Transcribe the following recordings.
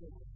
Jesus.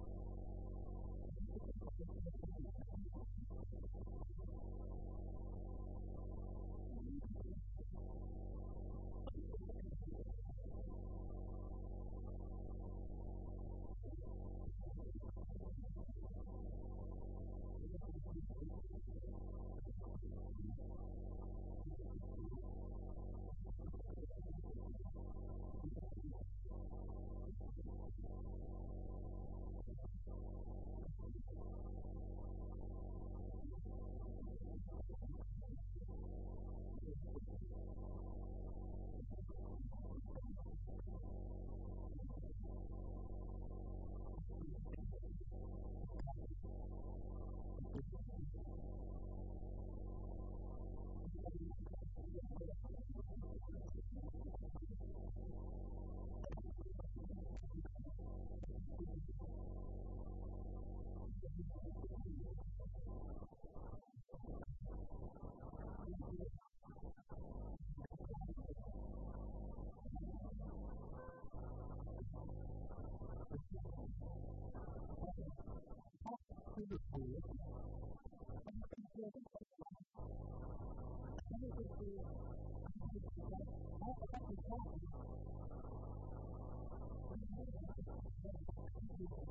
Thank you.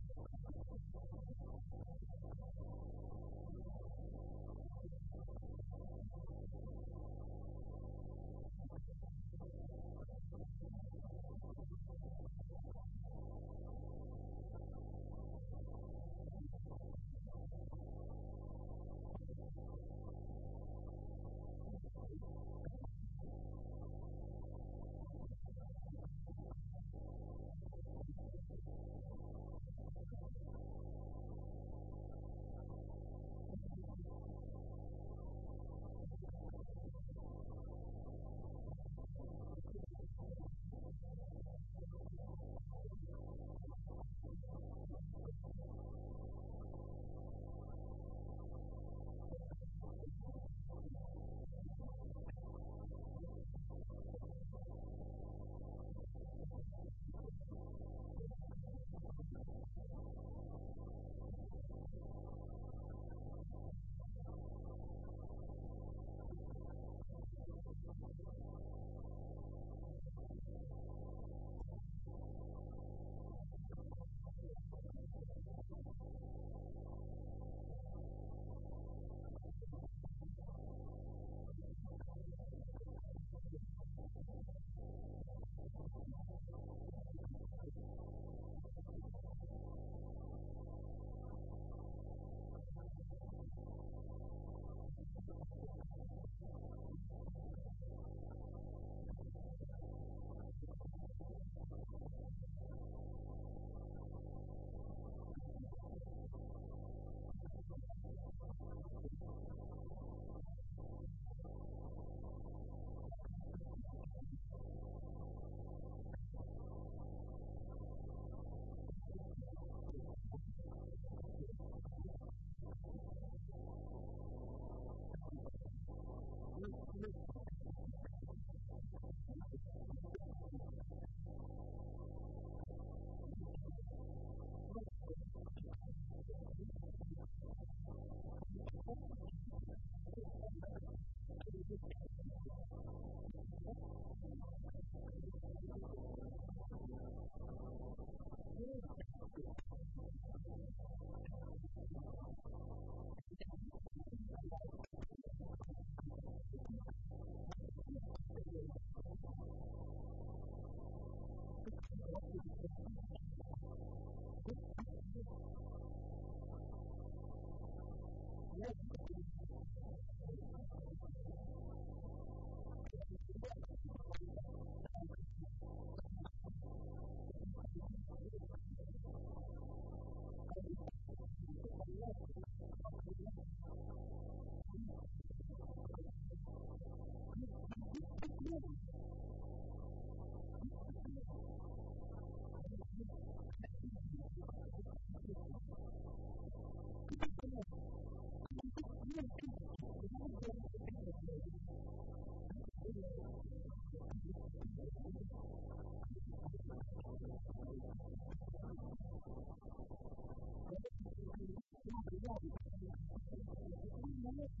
Gracias.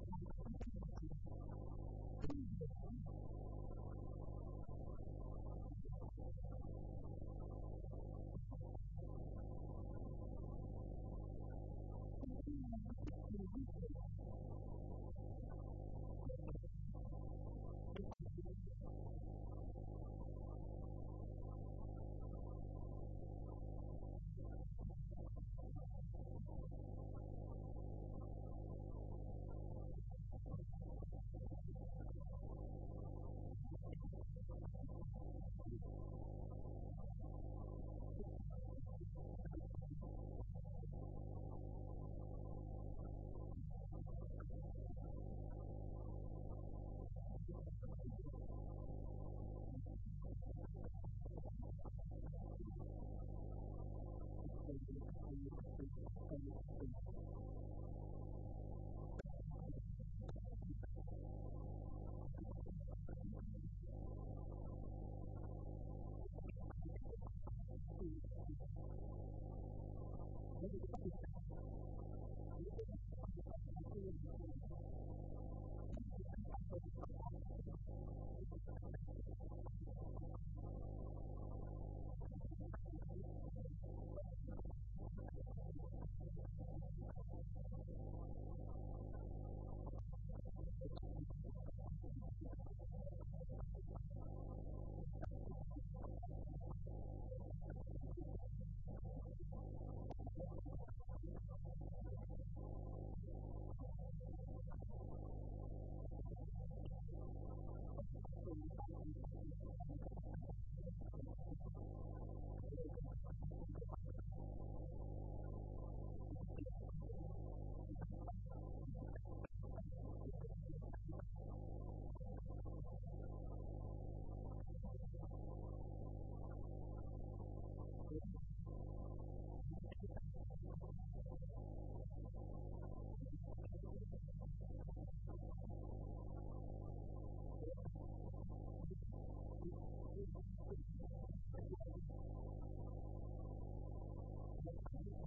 and the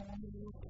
family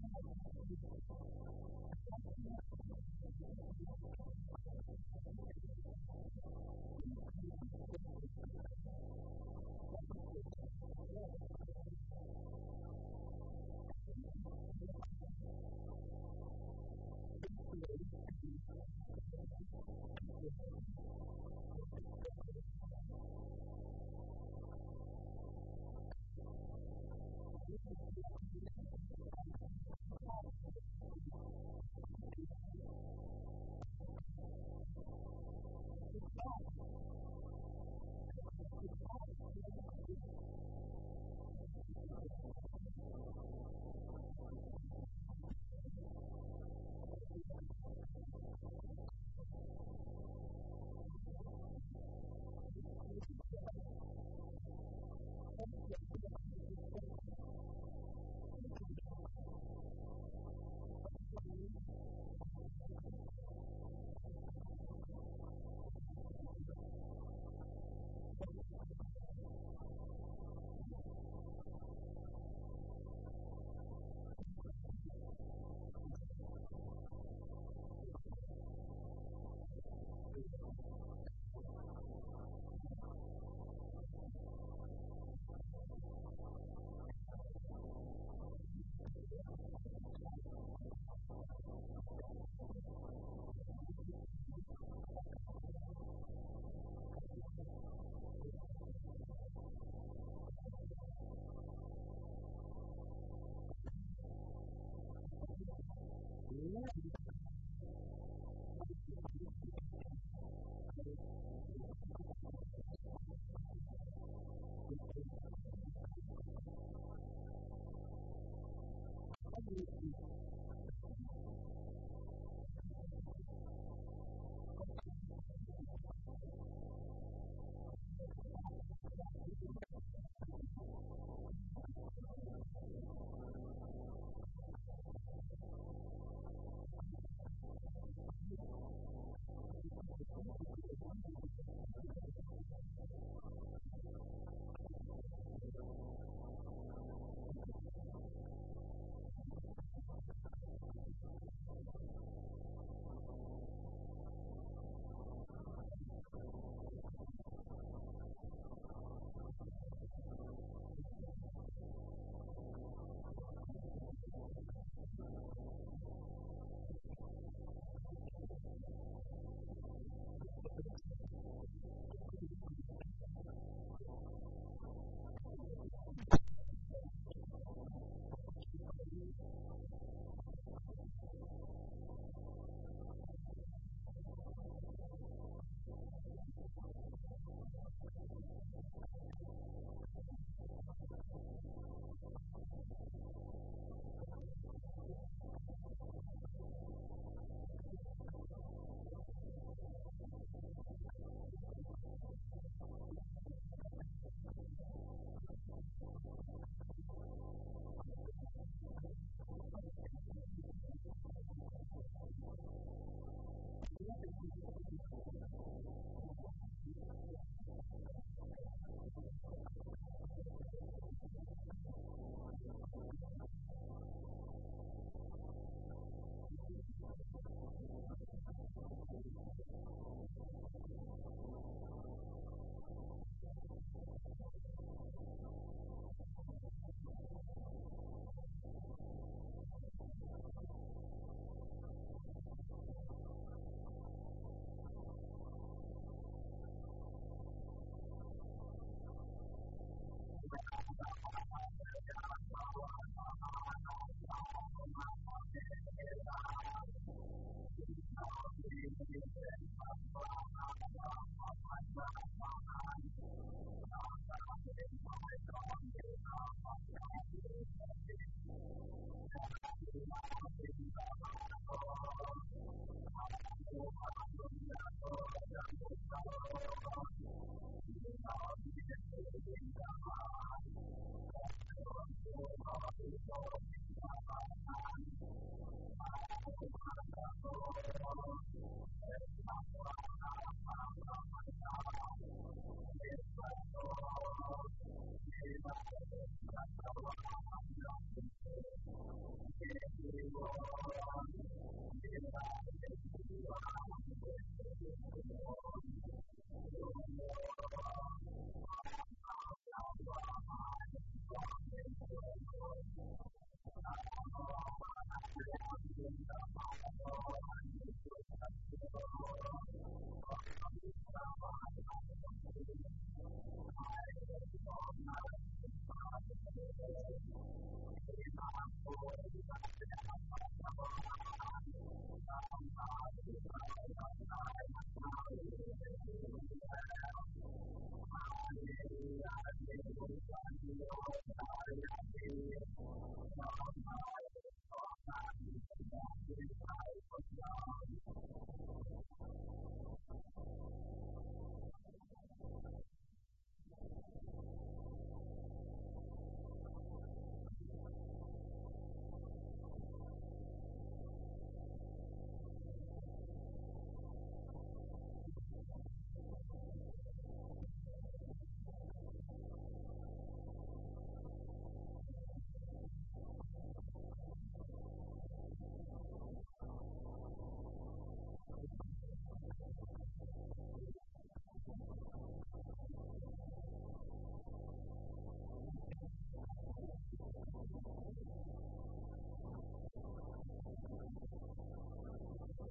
Thank you. Oh,